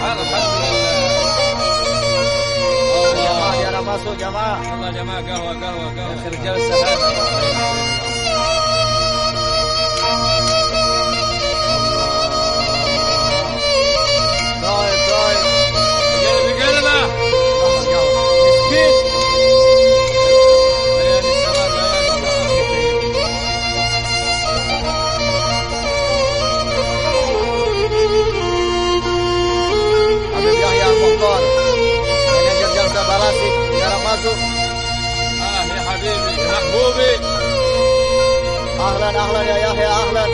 Alhamdulillah. Jamaah masuk jamaah. Jamaah jamaah gahwa gahwa gahwa. Kerja sehari. أهلا أهلا يا يحيى أهلا.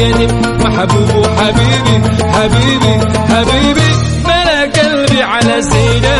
القلب وحبيبه حبيبي حبيبي حبيبي ملا قلبي على سيدي.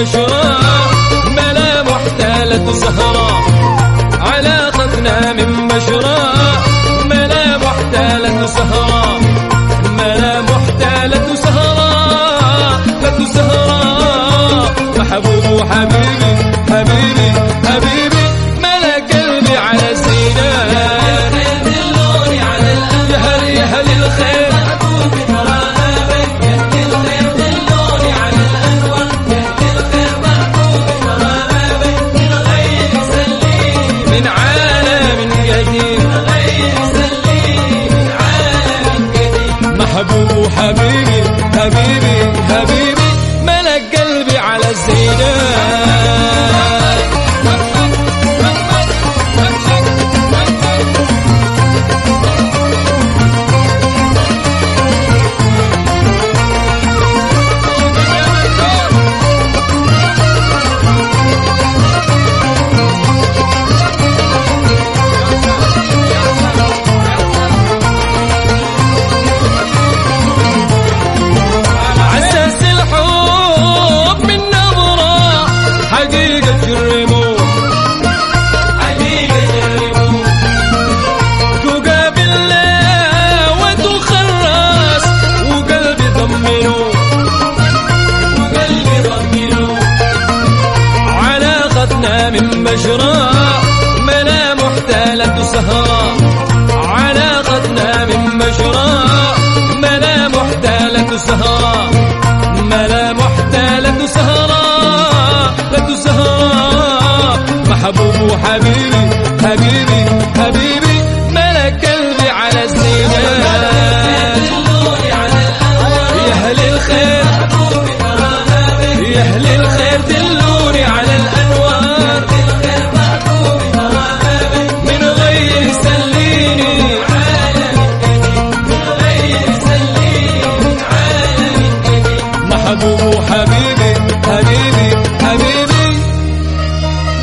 بشرى ملامح تالت زهرة. Abi. علاقتنا حبيبي حبيبي حبيبي.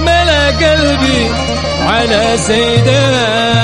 ملا قلبي على سيدان